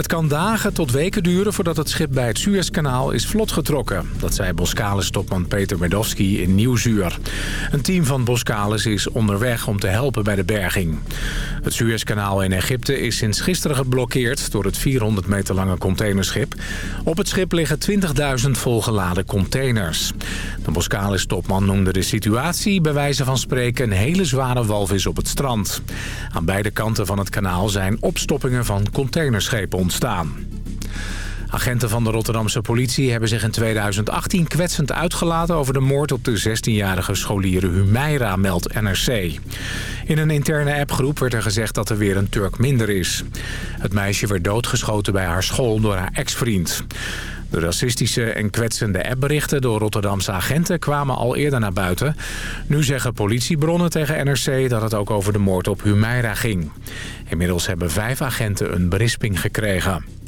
Het kan dagen tot weken duren voordat het schip bij het Suezkanaal is vlot getrokken. Dat zei Boskalis-topman Peter Medowski in Nieuwzuur. Een team van Boskalis is onderweg om te helpen bij de berging. Het Suezkanaal in Egypte is sinds gisteren geblokkeerd... door het 400 meter lange containerschip. Op het schip liggen 20.000 volgeladen containers. De Boskalis-topman noemde de situatie bij wijze van spreken... een hele zware walvis op het strand. Aan beide kanten van het kanaal zijn opstoppingen van containerschepen Agenten van de Rotterdamse politie hebben zich in 2018 kwetsend uitgelaten over de moord op de 16-jarige scholier Humeira, meldt NRC. In een interne appgroep werd er gezegd dat er weer een Turk minder is. Het meisje werd doodgeschoten bij haar school door haar ex-vriend. De racistische en kwetsende appberichten door Rotterdamse agenten kwamen al eerder naar buiten. Nu zeggen politiebronnen tegen NRC dat het ook over de moord op Humeira ging. Inmiddels hebben vijf agenten een berisping gekregen.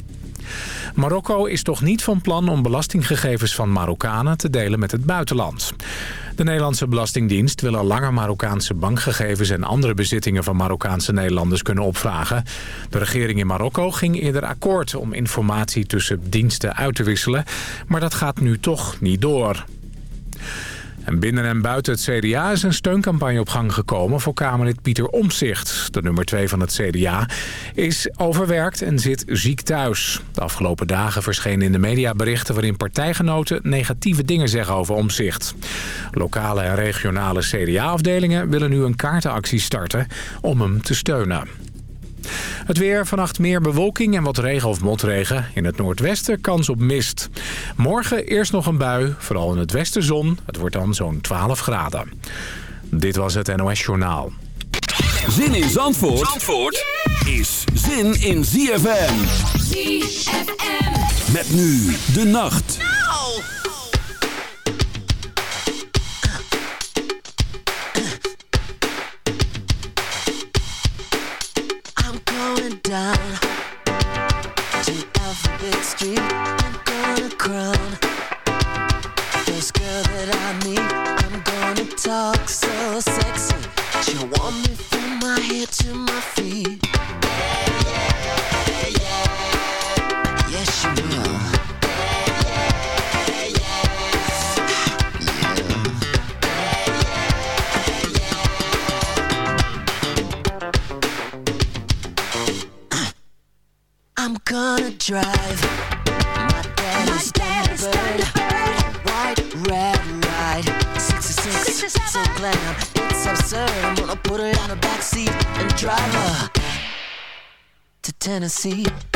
Marokko is toch niet van plan om belastinggegevens van Marokkanen te delen met het buitenland. De Nederlandse Belastingdienst wil al langer Marokkaanse bankgegevens en andere bezittingen van Marokkaanse Nederlanders kunnen opvragen. De regering in Marokko ging eerder akkoord om informatie tussen diensten uit te wisselen, maar dat gaat nu toch niet door. En binnen en buiten het CDA is een steuncampagne op gang gekomen voor Kamerlid Pieter Omzicht. De nummer 2 van het CDA is overwerkt en zit ziek thuis. De afgelopen dagen verschenen in de media berichten waarin partijgenoten negatieve dingen zeggen over Omzicht. Lokale en regionale CDA-afdelingen willen nu een kaartenactie starten om hem te steunen. Het weer, vannacht meer bewolking en wat regen of motregen. In het noordwesten kans op mist. Morgen eerst nog een bui, vooral in het westen zon. Het wordt dan zo'n 12 graden. Dit was het NOS Journaal. Zin in Zandvoort, Zandvoort is zin in ZFM. ZFM. Met nu de nacht. Down Tennessee.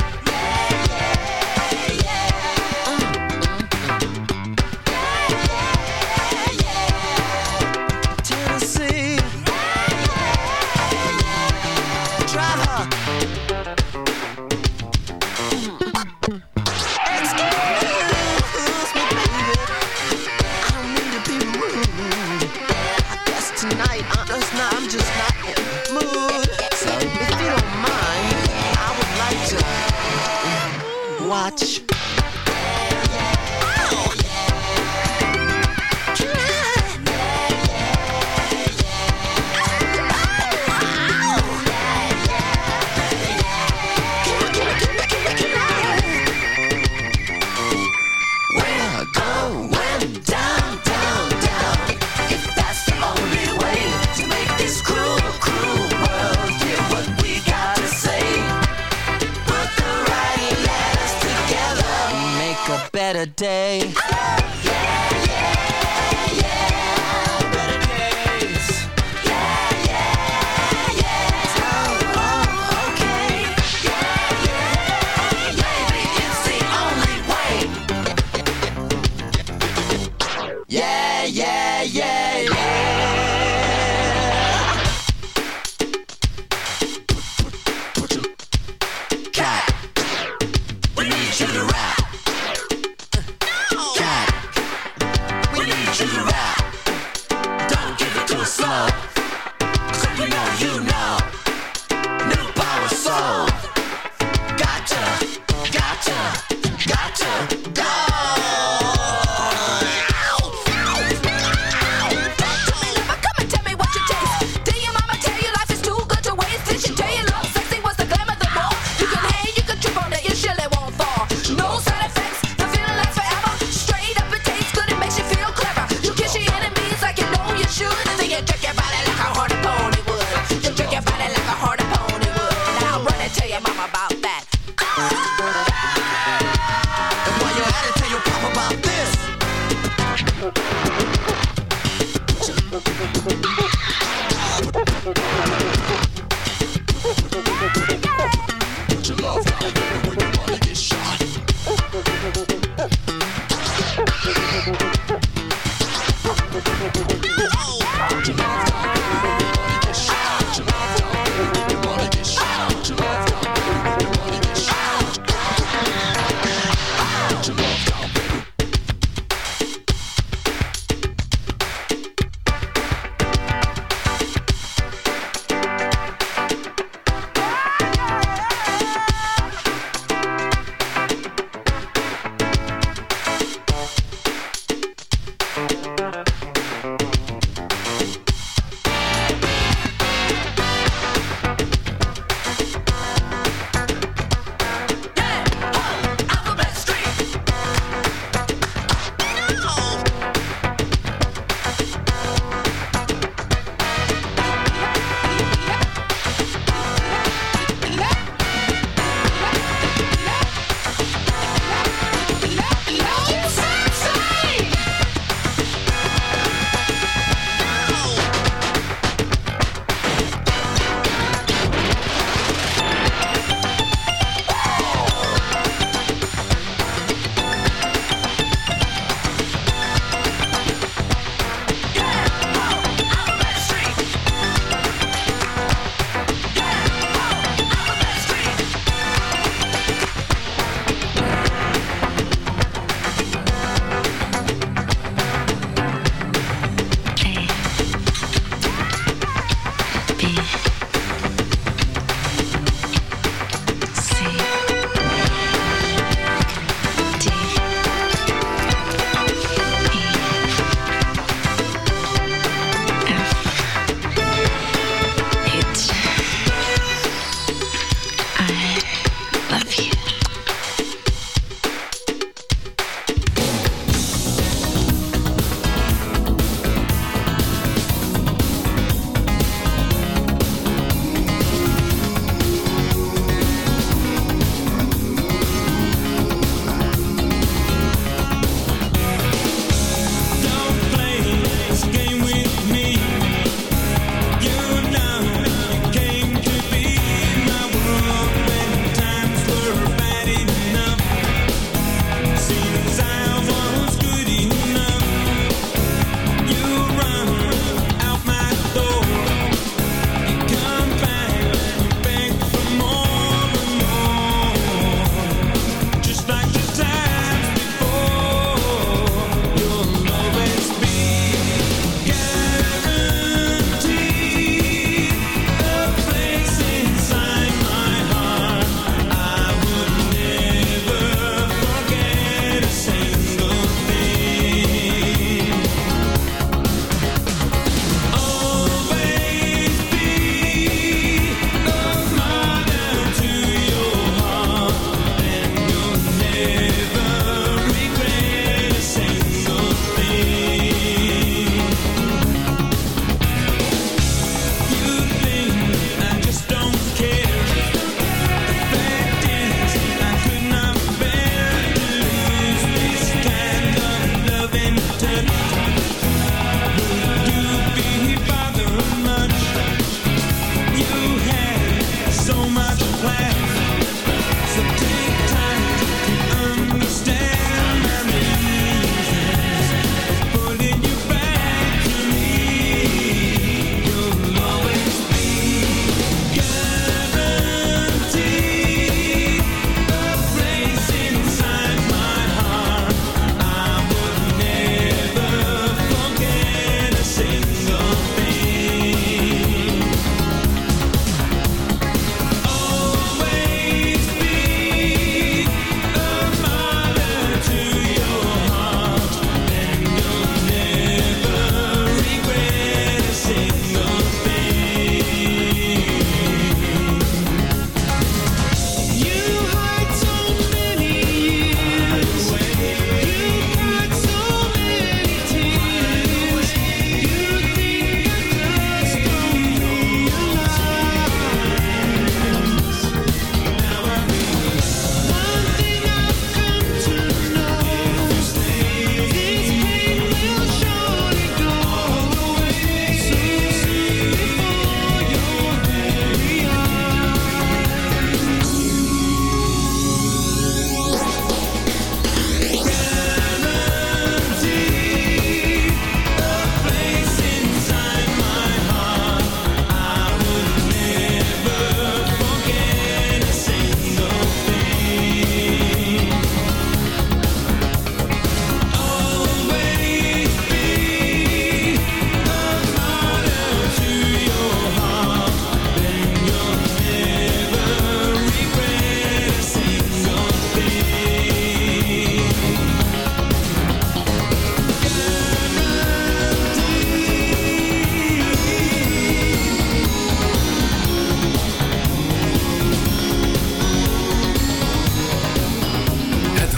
love you.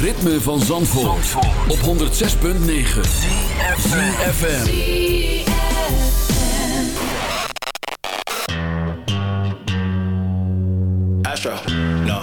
Ritme van Zandvoort, op 106.9 CFFM Astro, no.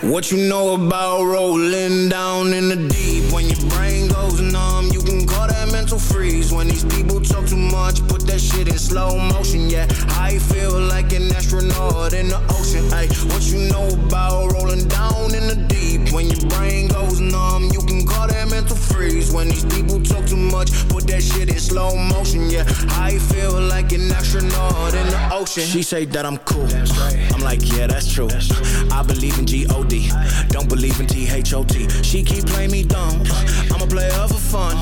What you know about rolling down in the deep? When your brain goes numb, you can call that mental freeze. When these people talk too much, put shit in slow motion Yeah, I feel like an astronaut in the ocean Ay, What you know about rolling down in the deep? When your brain goes numb, you can call that mental freeze. When these people talk too much, put that shit in slow motion Yeah, I feel like an astronaut in the ocean? She say that I'm cool, I'm like, yeah, that's true. I believe in G-O-D, don't believe in T-H-O-T She keep playing me dumb, I'm a player for fun.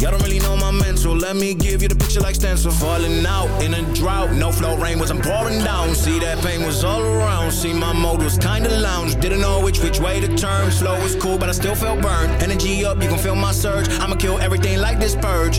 Y'all don't really know my mental, let me give you the picture like stencil. Falling out in a drought, no flow, rain wasn't pouring down. See that pain was all around, see my mode was kinda lounge. Didn't know which, which way to turn, slow was cool but I still felt burned. Energy up, you can feel my surge, I'ma kill everything like this purge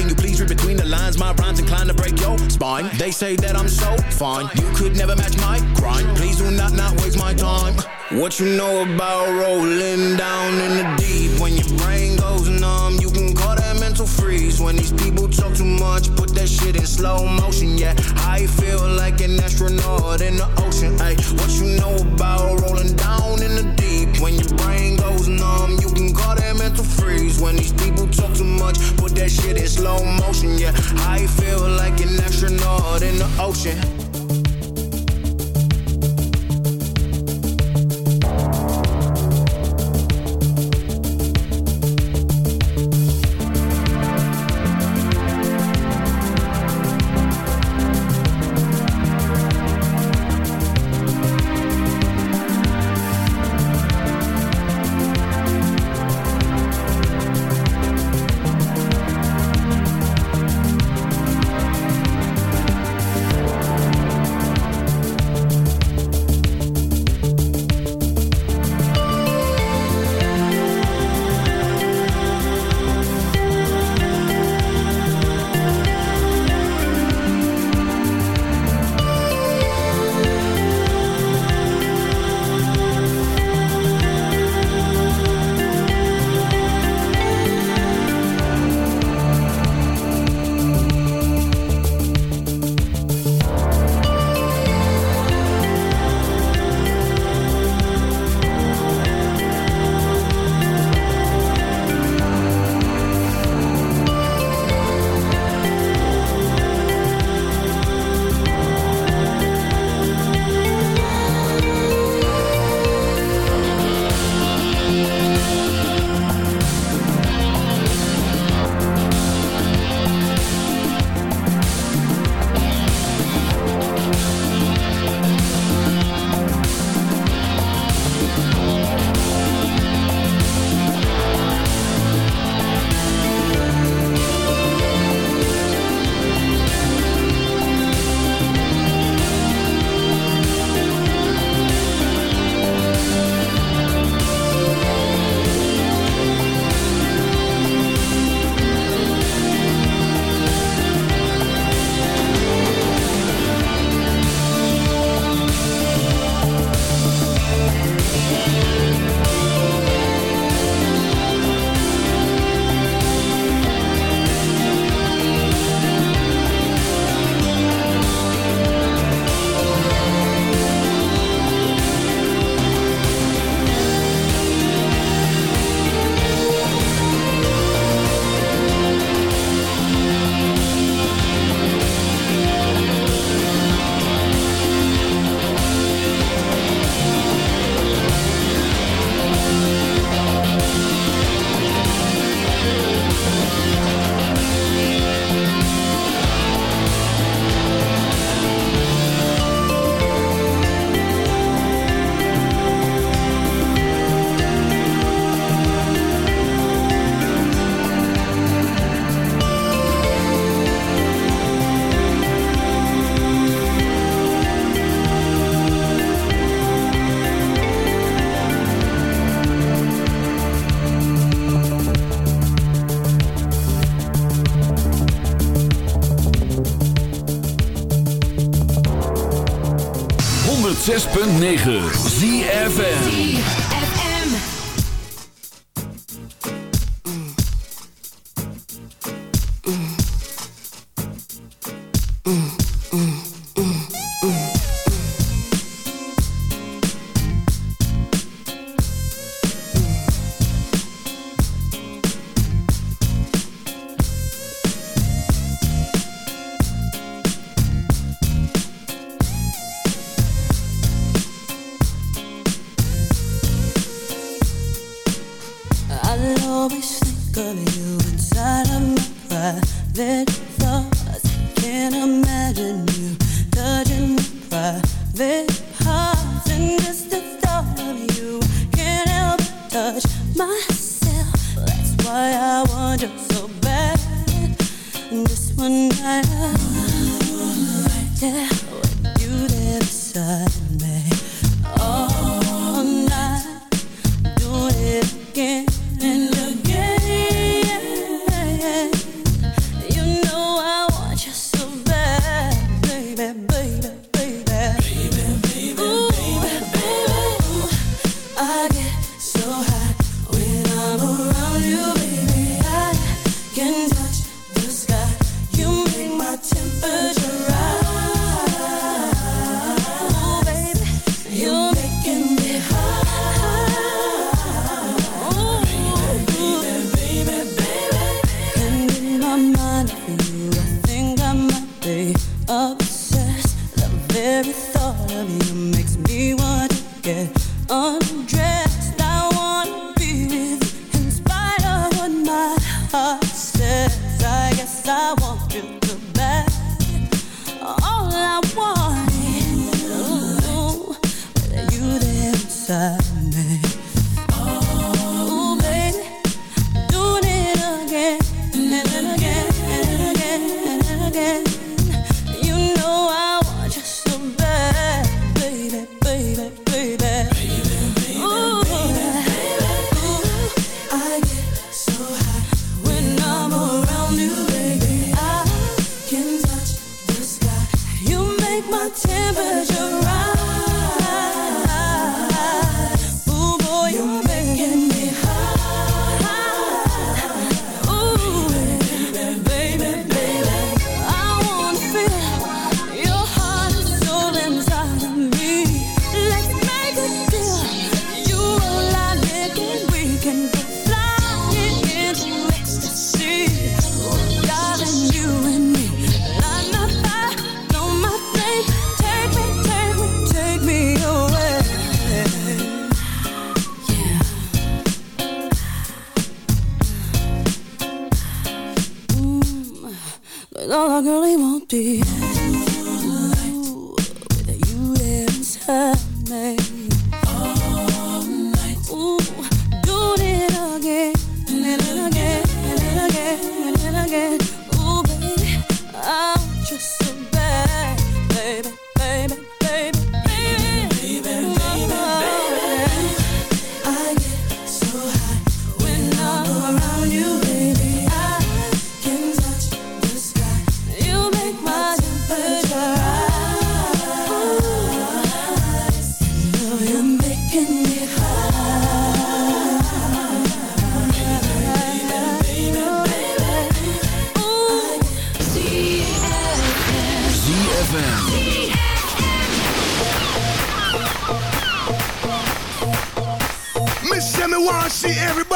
Can you please read between the lines? My rhymes inclined to break your spine. They say that I'm so fine. You could never match my grind. Please do not not waste my time. What you know about rolling down in the deep? When your brain goes numb, you mental freeze. When these people talk too much, put that shit in slow motion. Yeah, I feel like an astronaut in the ocean. Ay, what you know about rolling down in the deep? When your brain goes numb, you can call that mental freeze. When these people talk too much, put that shit in slow motion. Yeah, I feel like an astronaut in the ocean. 106.9 ZFN side.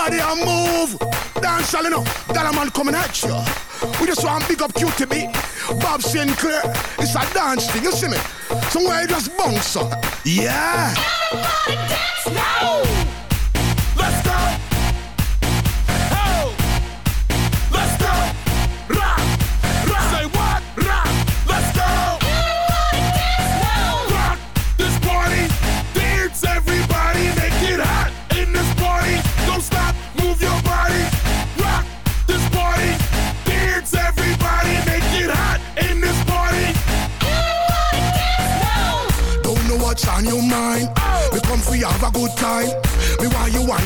body and move. Dance all enough. That man coming at you. We just want big up QTB. Bob Sinclar. It's a dance thing, you see me? Somewhere you just bounce up. Yeah. Everybody dance now.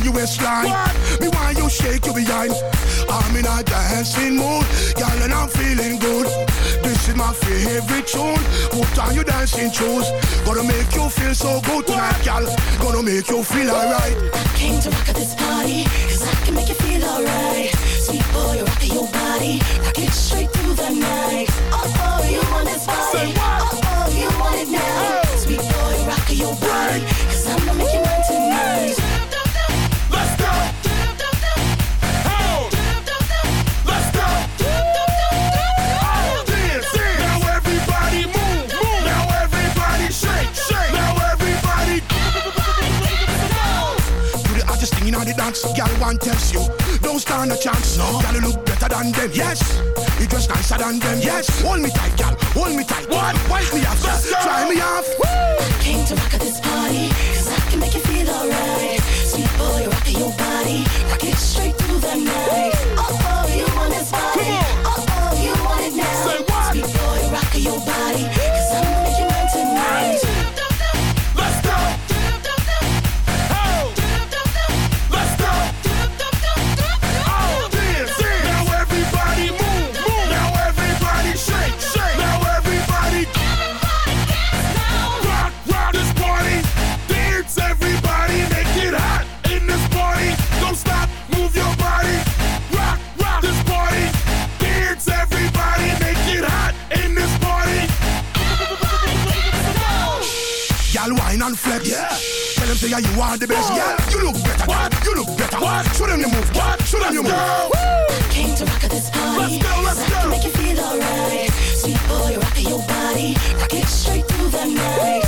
your waistline. Me want you shake your behind. I'm in a dancing mood, girl, and I'm feeling good. This is my favorite tune. What are you dancing shoes. Gonna make you feel so good tonight, girl. Gonna make you feel alright. I came to rock at this party, cause I can make you feel alright. Sweet boy, rock your body, rock it straight through the night. Oh, oh, you want this body? Oh, oh, you want it now? Sweet boy, rock your body, cause I'm gonna make you girl want test you. Don't stand a chance, no. Girl, you look better than them, yes. You dress nicer than them, yes. Hold me tight, girl, hold me tight. What? Wipe me off, try me off. I Came to rock at this party, cause I can make you feel alright. Sweet boy, rock your body, rock it straight through the night. Oh, oh, you want this body. Oh, oh, you want it now. Say what? Sweet boy, rock your body, say you are the best. Yeah. You look better. What? You look better. What? Show them the move. What? Show them the move. Came to rock at this party, Let's go, let's cause I can go. make you feel alright. Sweet boy, rock your body, rock it straight through the night.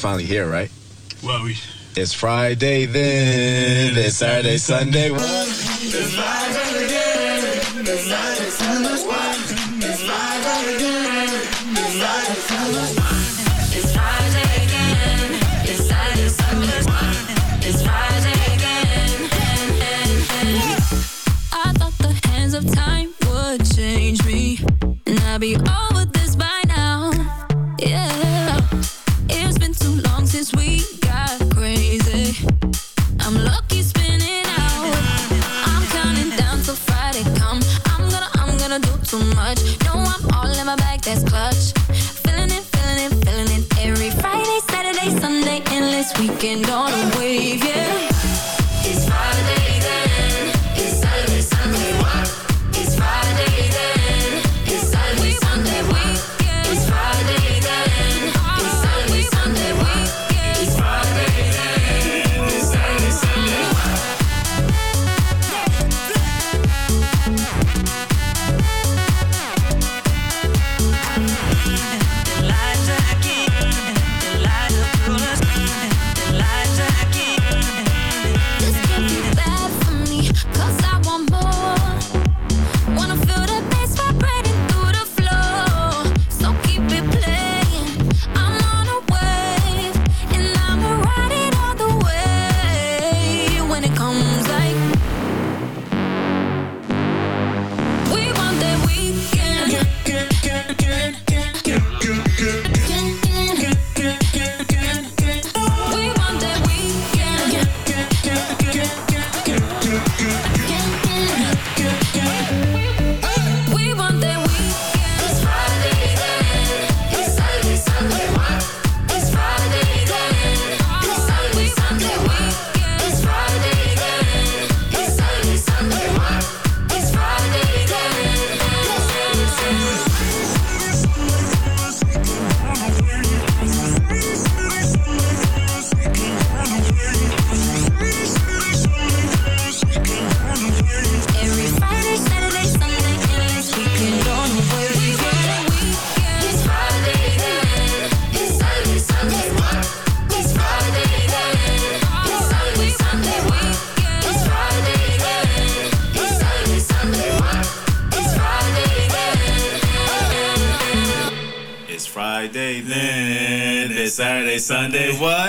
finally here, right? Well, we. It's Friday then, it's Saturday, Sunday. It's again, it's It's again, it's Sunday. Sunday. What?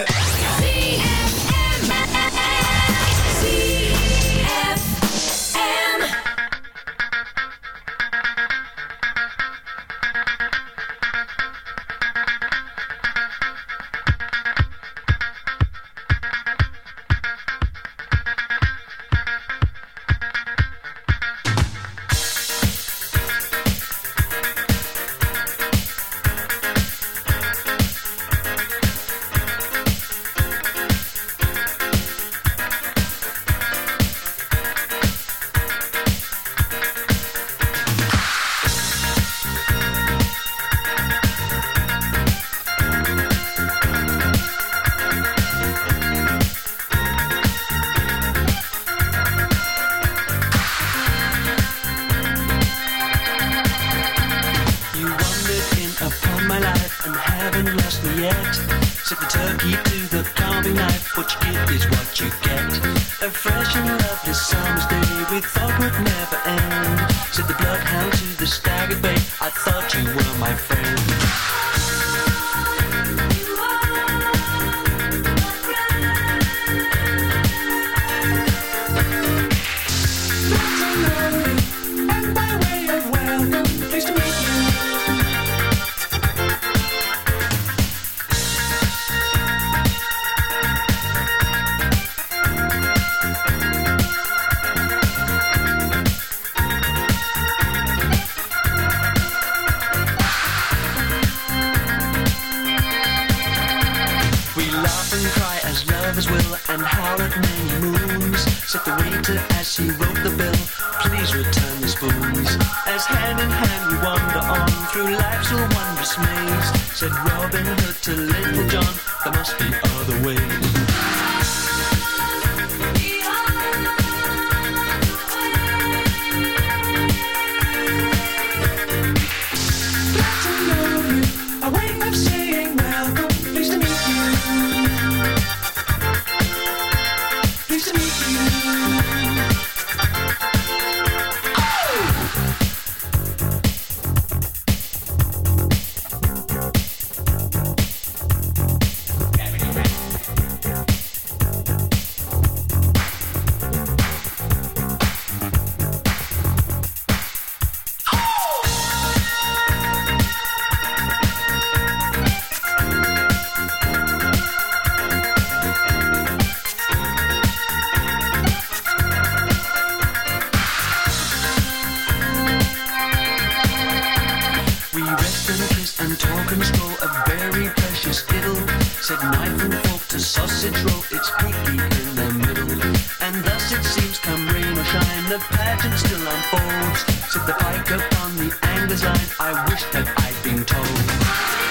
time the pageant still unfolds. Set the bike upon the anger's line. I wish that I'd been told.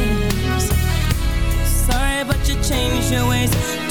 your ways.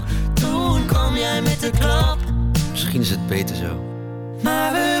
met de klap. Misschien is het beter zo. Maar we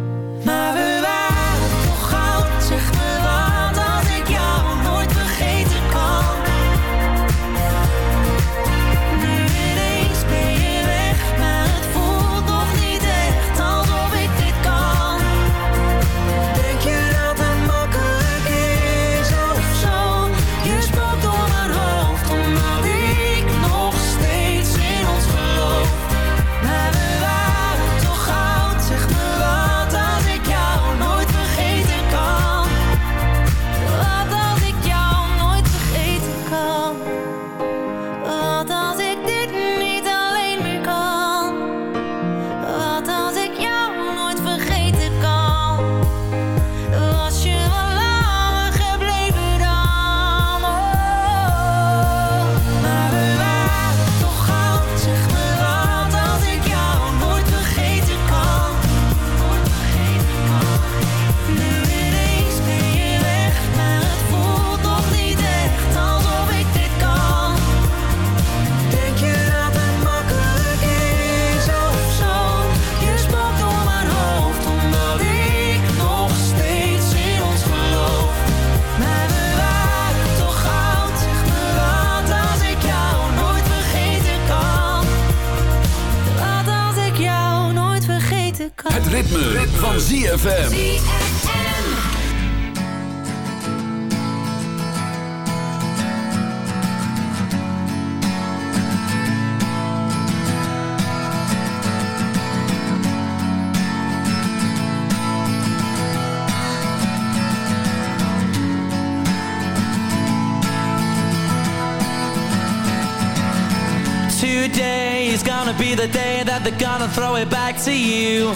Maar we van ZFM. Today is gonna be the day that they're gonna throw it back to you.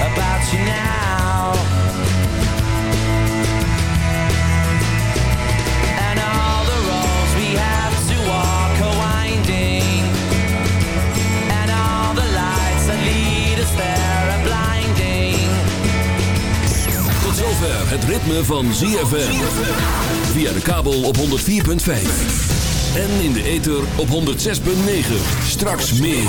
About you now. And all the roads we have to walk are winding. And all the lights that lead us there are blinding. Tot zover het ritme van ZFM. Via de kabel op 104.5. En in de ether op 106.9. Straks meer.